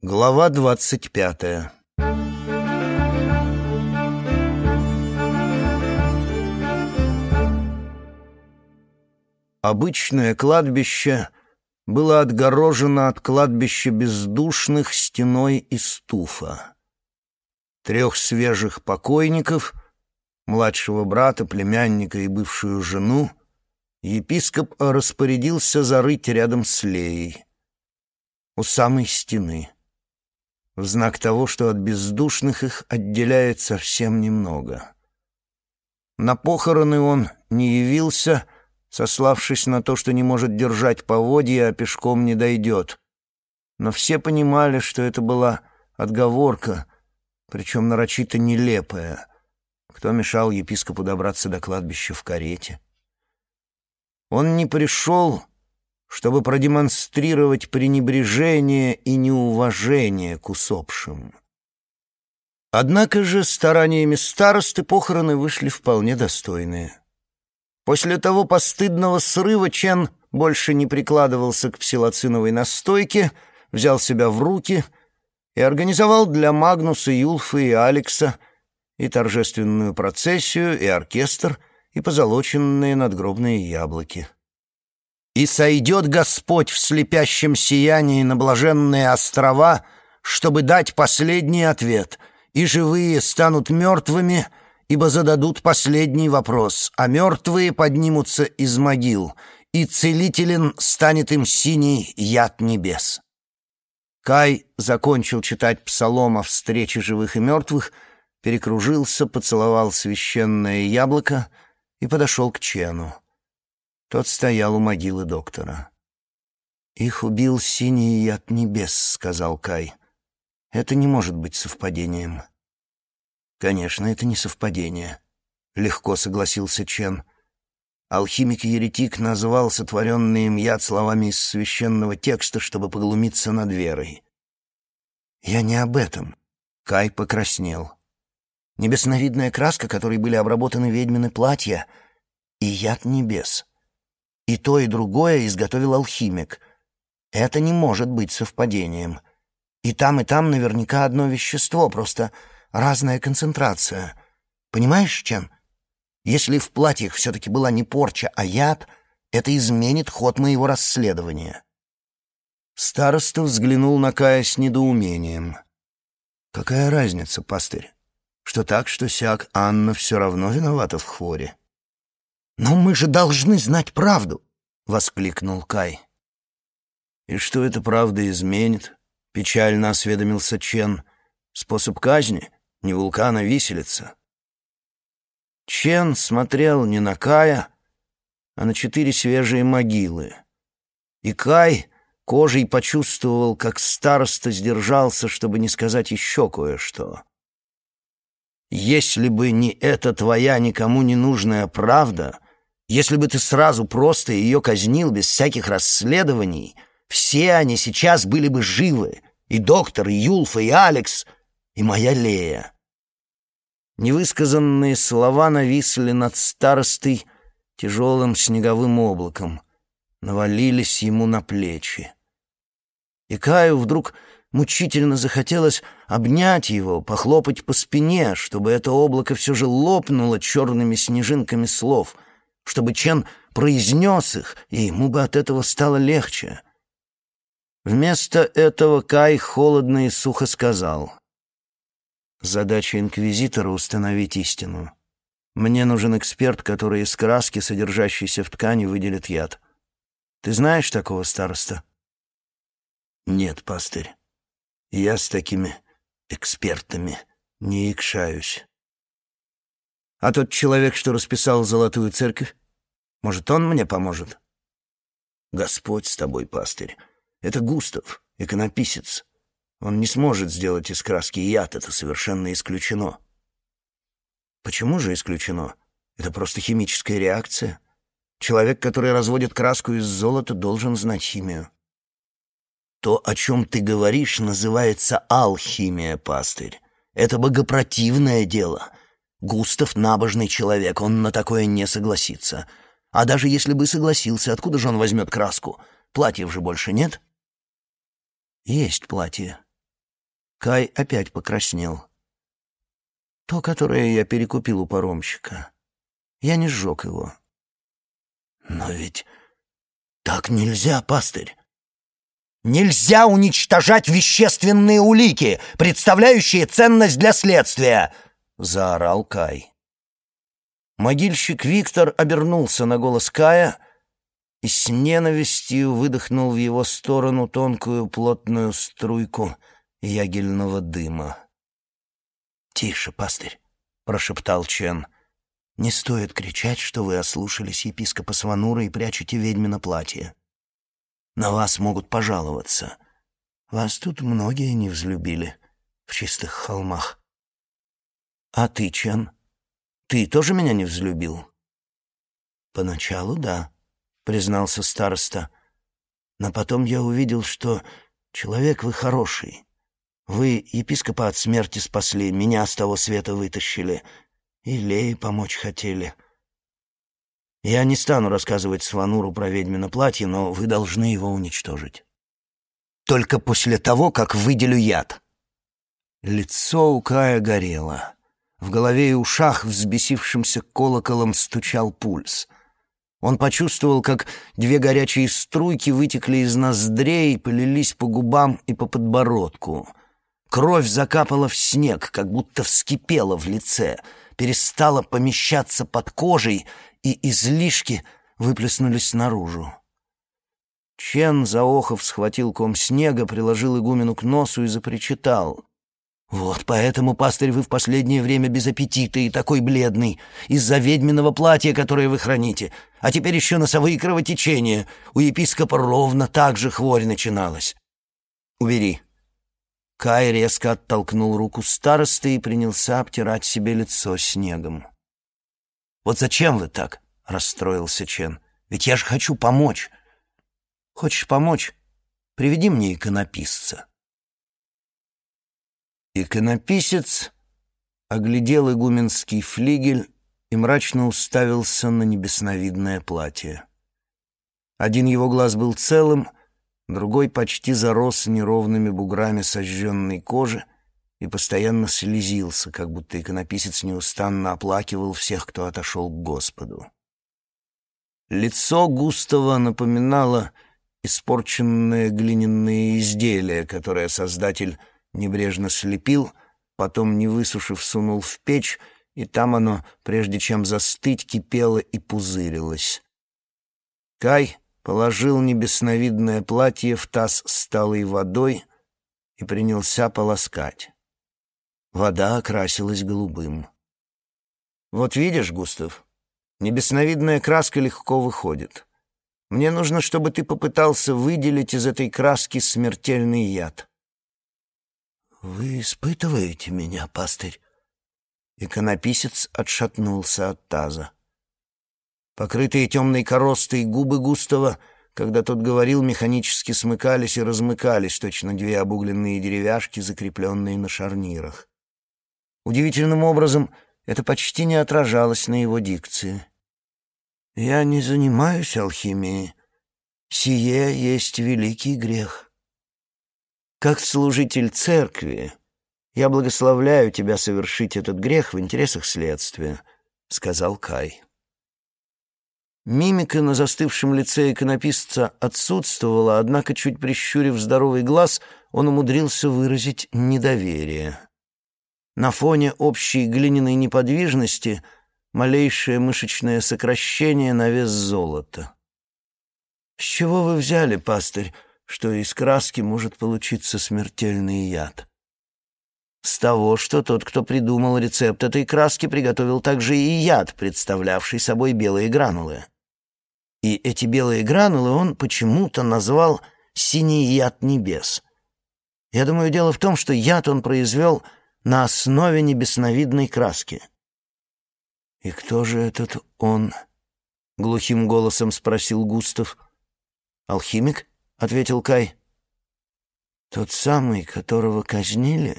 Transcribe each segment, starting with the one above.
Глава двадцать пятая Обычное кладбище было отгорожено от кладбища бездушных стеной из туфа. Трех свежих покойников, младшего брата, племянника и бывшую жену, епископ распорядился зарыть рядом с Леей, у самой стены, в знак того, что от бездушных их отделяет совсем немного. На похороны он не явился, сославшись на то, что не может держать поводья, а пешком не дойдет. Но все понимали, что это была отговорка, причем нарочито нелепая. Кто мешал епископу добраться до кладбища в карете? Он не пришел, чтобы продемонстрировать пренебрежение и неуважение к усопшим. Однако же стараниями старосты похороны вышли вполне достойные. После того постыдного срыва Чен больше не прикладывался к псилоциновой настойке, взял себя в руки и организовал для Магнуса, Юлфа и Алекса и торжественную процессию, и оркестр, и позолоченные надгробные яблоки. «И сойдет Господь в слепящем сиянии на блаженные острова, чтобы дать последний ответ, и живые станут мертвыми, ибо зададут последний вопрос, а мертвые поднимутся из могил, и целителен станет им синий яд небес». Кай закончил читать псалом о встрече живых и мертвых, перекружился, поцеловал священное яблоко — и подошел к Чену. Тот стоял у могилы доктора. «Их убил синий яд небес», — сказал Кай. «Это не может быть совпадением». «Конечно, это не совпадение», — легко согласился Чен. Алхимик-еретик назвал сотворенный им яд словами из священного текста, чтобы поглумиться над верой. «Я не об этом». Кай покраснел. Небесновидная краска, которой были обработаны ведьмины платья, и яд небес. И то, и другое изготовил алхимик. Это не может быть совпадением. И там, и там наверняка одно вещество, просто разная концентрация. Понимаешь, Чен? Если в платьях все-таки была не порча, а яд, это изменит ход моего расследования. Староста взглянул на Кая с недоумением. «Какая разница, пастырь? что так, что сяк, Анна все равно виновата в хворе. «Но мы же должны знать правду!» — воскликнул Кай. «И что эта правда изменит?» — печально осведомился Чен. «Способ казни? Не вулкан, а виселица». Чен смотрел не на Кая, а на четыре свежие могилы. И Кай кожей почувствовал, как староста сдержался, чтобы не сказать еще кое-что. Если бы не эта твоя никому не нужная правда, если бы ты сразу просто ее казнил без всяких расследований, все они сейчас были бы живы, и доктор, и Юлфа, и Алекс, и моя Лея. Невысказанные слова нависли над старостой тяжелым снеговым облаком, навалились ему на плечи. И Каю вдруг Мучительно захотелось обнять его, похлопать по спине, чтобы это облако все же лопнуло черными снежинками слов, чтобы Чен произнес их, и ему бы от этого стало легче. Вместо этого Кай холодно и сухо сказал. «Задача инквизитора — установить истину. Мне нужен эксперт, который из краски, содержащейся в ткани, выделит яд. Ты знаешь такого староста?» «Нет, пастырь. Я с такими экспертами не икшаюсь. А тот человек, что расписал золотую церковь, может, он мне поможет? Господь с тобой, пастырь. Это Густав, иконописец. Он не сможет сделать из краски яд, это совершенно исключено. Почему же исключено? Это просто химическая реакция. Человек, который разводит краску из золота, должен знать химию. То, о чем ты говоришь, называется алхимия, пастырь. Это богопротивное дело. Густав — набожный человек, он на такое не согласится. А даже если бы согласился, откуда же он возьмет краску? Платьев же больше нет? Есть платье. Кай опять покраснел. То, которое я перекупил у паромщика. Я не сжег его. Но ведь так нельзя, пастырь. Нельзя уничтожать вещественные улики, представляющие ценность для следствия, заорал Кай. Могильщик Виктор обернулся на голос Кая и с ненавистью выдохнул в его сторону тонкую плотную струйку ягельного дыма. «Тише, пастырь», — прошептал Чен. «Не стоит кричать, что вы ослушались епископа Сванура и прячете ведьмино платье. На вас могут пожаловаться. Вас тут многие не взлюбили в чистых холмах. А ты, Чен, ты тоже меня не взлюбил? Поначалу да, признался староста. Но потом я увидел, что человек вы хороший. Вы епископа от смерти спасли, меня с того света вытащили. И Лее помочь хотели. — я не стану рассказывать Свануру про ведьмино платье, но вы должны его уничтожить. Только после того, как выделю яд. Лицо у Кая горело. В голове и ушах взбесившимся колоколом стучал пульс. Он почувствовал, как две горячие струйки вытекли из ноздрей, полились по губам и по подбородку. Кровь закапала в снег, как будто вскипела в лице, перестала помещаться под кожей и излишки выплеснулись наружу. Чен, заохов, схватил ком снега, приложил игумену к носу и запричитал. «Вот поэтому, пастырь, вы в последнее время без аппетита и такой бледный, из-за ведьминого платья, которое вы храните. А теперь еще носовые кровотечения. У епископа ровно так же хворь начиналась. Убери». Кай резко оттолкнул руку старосты и принялся обтирать себе лицо снегом. «Вот зачем вы так?» — расстроился Чен. «Ведь я же хочу помочь». «Хочешь помочь? Приведи мне иконописца». Иконописец оглядел игуменский флигель и мрачно уставился на небесновидное платье. Один его глаз был целым, другой почти зарос неровными буграми сожженной кожи, и постоянно слезился, как будто иконописец неустанно оплакивал всех, кто отошел к Господу. Лицо Густава напоминало испорченное глиняное изделие, которое создатель небрежно слепил, потом, не высушив, сунул в печь, и там оно, прежде чем застыть, кипело и пузырилось. Кай положил небесновидное платье в таз с талой водой и принялся полоскать. Вода окрасилась голубым. «Вот видишь, Густав, небесновидная краска легко выходит. Мне нужно, чтобы ты попытался выделить из этой краски смертельный яд». «Вы испытываете меня, пастырь?» Иконописец отшатнулся от таза. Покрытые темной коростой губы Густава, когда тот говорил, механически смыкались и размыкались, точно две обугленные деревяшки, закрепленные на шарнирах. Удивительным образом это почти не отражалось на его дикции. «Я не занимаюсь алхимией. Сие есть великий грех. Как служитель церкви я благословляю тебя совершить этот грех в интересах следствия», — сказал Кай. Мимика на застывшем лице иконописца отсутствовала, однако, чуть прищурив здоровый глаз, он умудрился выразить недоверие. На фоне общей глиняной неподвижности малейшее мышечное сокращение на вес золота. «С чего вы взяли, пастырь, что из краски может получиться смертельный яд?» «С того, что тот, кто придумал рецепт этой краски, приготовил также и яд, представлявший собой белые гранулы. И эти белые гранулы он почему-то назвал «синий яд небес». Я думаю, дело в том, что яд он произвел — на основе небесновидной краски. «И кто же этот он?» — глухим голосом спросил Густав. «Алхимик?» — ответил Кай. «Тот самый, которого казнили?»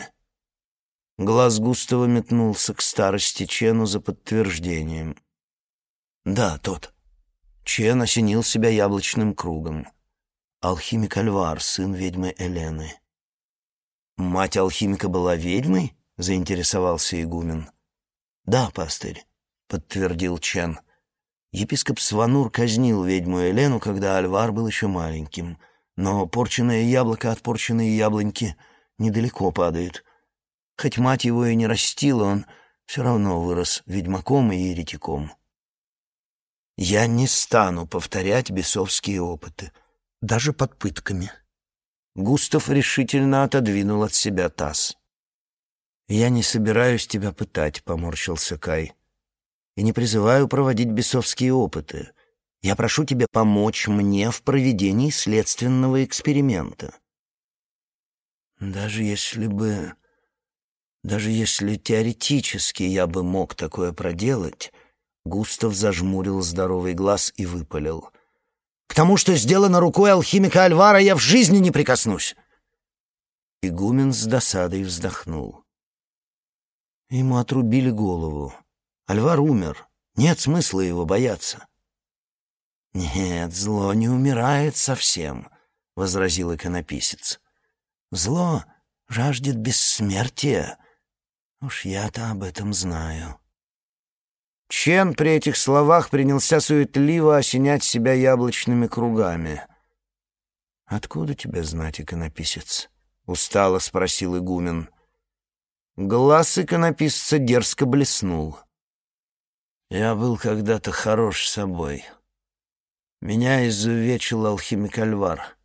Глаз Густава метнулся к старости Чену за подтверждением. «Да, тот». Чен осенил себя яблочным кругом. Алхимик Альвар, сын ведьмы Элены. Мать алхимика была ведьмой? заинтересовался игумен. Да, пастырь, подтвердил Чен. Епископ Сванур казнил ведьму Елену, когда Альвар был еще маленьким. Но порченное яблоко от порченной яблоньки недалеко падает. Хоть мать его и не растила, он все равно вырос ведьмаком и еретиком. Я не стану повторять бесовские опыты, даже под пытками. Густав решительно отодвинул от себя таз. «Я не собираюсь тебя пытать», — поморщился Кай. «И не призываю проводить бесовские опыты. Я прошу тебя помочь мне в проведении следственного эксперимента». «Даже если бы... Даже если теоретически я бы мог такое проделать...» Густав зажмурил здоровый глаз и выпалил. «К тому, что сделано рукой алхимика Альвара, я в жизни не прикоснусь!» Игумен с досадой вздохнул. Ему отрубили голову. Альвар умер. Нет смысла его бояться. «Нет, зло не умирает совсем», — возразил иконописец. «Зло жаждет бессмертия. Уж я-то об этом знаю». Чен при этих словах принялся суетливо осенять себя яблочными кругами. «Откуда тебя знать, иконописец?» — устало спросил игумен. Глаз иконописца дерзко блеснул. «Я был когда-то хорош собой. Меня изувечил алхимик Альвар.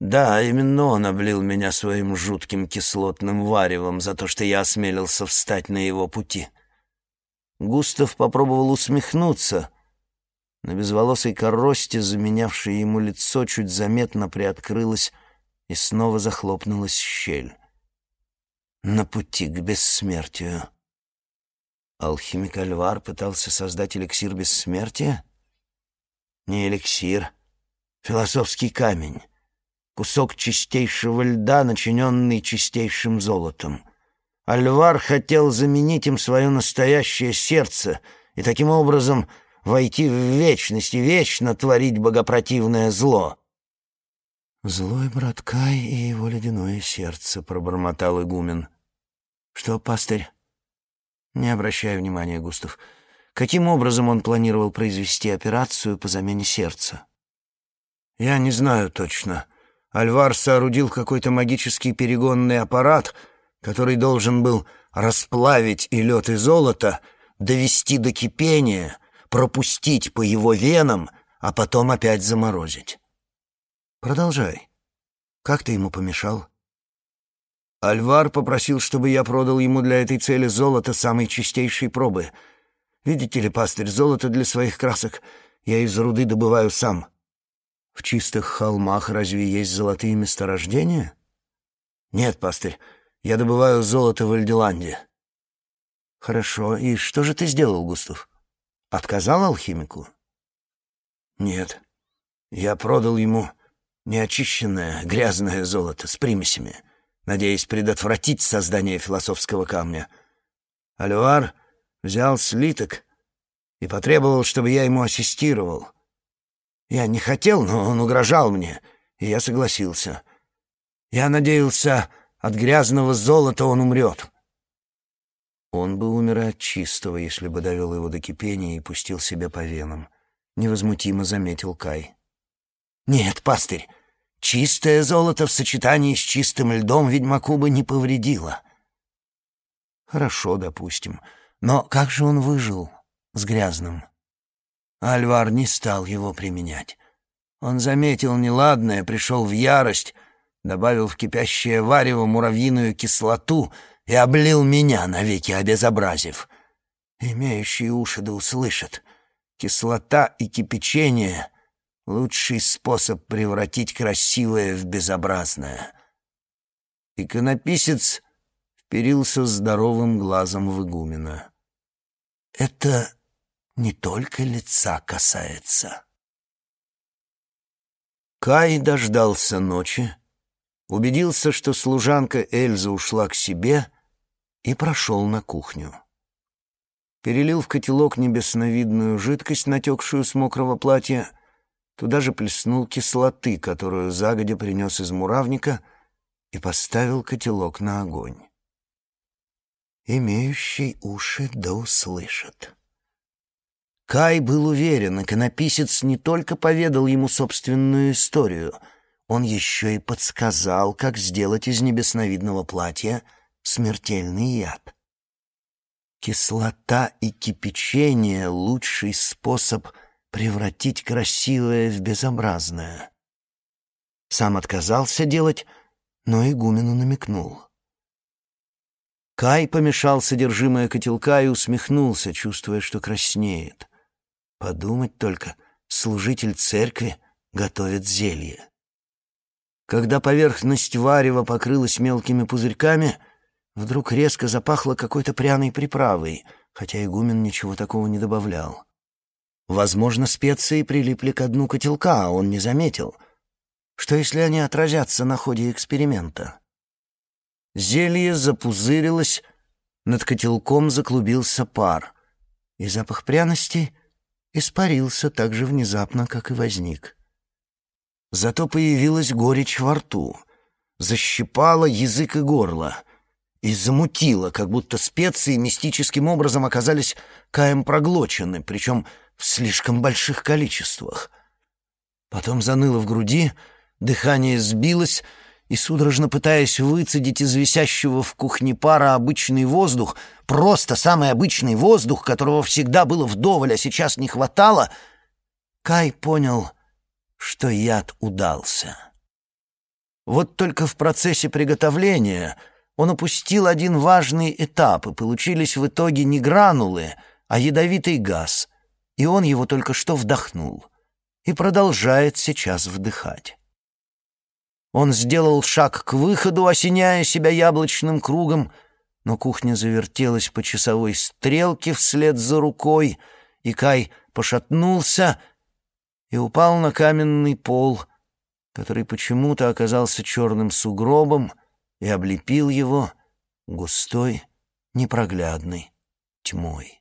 Да, именно он облил меня своим жутким кислотным варевом за то, что я осмелился встать на его пути. Густав попробовал усмехнуться. На безволосой коросте, заменявшей ему лицо, чуть заметно приоткрылась и снова захлопнулась щель на пути к бессмертию. Алхимик Альвар пытался создать эликсир бессмертия? Не эликсир, философский камень, кусок чистейшего льда, начиненный чистейшим золотом. Альвар хотел заменить им свое настоящее сердце и таким образом войти в вечность и вечно творить богопротивное зло. «Злой брат Кай и его ледяное сердце», — пробормотал игумен. «Что, пастырь?» «Не обращай внимания, Густав. Каким образом он планировал произвести операцию по замене сердца?» «Я не знаю точно. Альвар соорудил какой-то магический перегонный аппарат, который должен был расплавить и лед, и золото, довести до кипения, пропустить по его венам, а потом опять заморозить. Продолжай. Как ты ему помешал? Альвар попросил, чтобы я продал ему для этой цели золото самой чистейшей пробы. Видите ли, пастырь, золото для своих красок я из руды добываю сам. В чистых холмах разве есть золотые месторождения? Нет, пастырь, я добываю золото в Эльдиланде. Хорошо, и что же ты сделал, Густав? Отказал алхимику? Нет. Я продал ему неочищенное, грязное золото с примесями, надеясь предотвратить создание философского камня. Альвар взял слиток и потребовал, чтобы я ему ассистировал. Я не хотел, но он угрожал мне, и я согласился. Я надеялся, от грязного золота он умрет. Он бы умер от чистого, если бы довел его до кипения и пустил себя по венам, — невозмутимо заметил Кай. Нет, пастырь, чистое золото в сочетании с чистым льдом ведьмаку бы не повредило. Хорошо, допустим. Но как же он выжил с грязным? Альвар не стал его применять. Он заметил неладное, пришел в ярость, добавил в кипящее варево муравьиную кислоту и облил меня, навеки обезобразив. Имеющие уши да услышат. Кислота и кипячение Лучший способ превратить красивое в безобразное. Иконописец вперился здоровым глазом в игумена. Это не только лица касается. Кай дождался ночи, убедился, что служанка Эльза ушла к себе и прошел на кухню. Перелил в котелок небесновидную жидкость, натекшую с мокрого платья, Туда же плеснул кислоты, которую загодя принес из муравника, и поставил котелок на огонь. «Имеющий уши да услышит». Кай был уверен, иконописец не только поведал ему собственную историю, он еще и подсказал, как сделать из небесновидного платья смертельный яд. Кислота и кипячение — лучший способ превратить красивое в безобразное. Сам отказался делать, но игумену намекнул. Кай помешал содержимое котелка и усмехнулся, чувствуя, что краснеет. Подумать только, служитель церкви готовит зелье. Когда поверхность варева покрылась мелкими пузырьками, вдруг резко запахло какой-то пряной приправой, хотя игумен ничего такого не добавлял. Возможно, специи прилипли к дну котелка, а он не заметил. Что, если они отразятся на ходе эксперимента? Зелье запузырилось, над котелком заклубился пар, и запах пряности испарился так же внезапно, как и возник. Зато появилась горечь во рту, защипала язык и горло и замутила, как будто специи мистическим образом оказались каем проглочены, причем в слишком больших количествах. Потом заныло в груди, дыхание сбилось, и, судорожно пытаясь выцедить из висящего в кухне пара обычный воздух, просто самый обычный воздух, которого всегда было вдоволь, а сейчас не хватало, Кай понял, что яд удался. Вот только в процессе приготовления он упустил один важный этап, и получились в итоге не гранулы, а ядовитый газ, и он его только что вдохнул и продолжает сейчас вдыхать. Он сделал шаг к выходу, осеняя себя яблочным кругом, но кухня завертелась по часовой стрелке вслед за рукой, и Кай пошатнулся и упал на каменный пол, который почему-то оказался черным сугробом и облепил его густой, непроглядной тьмой.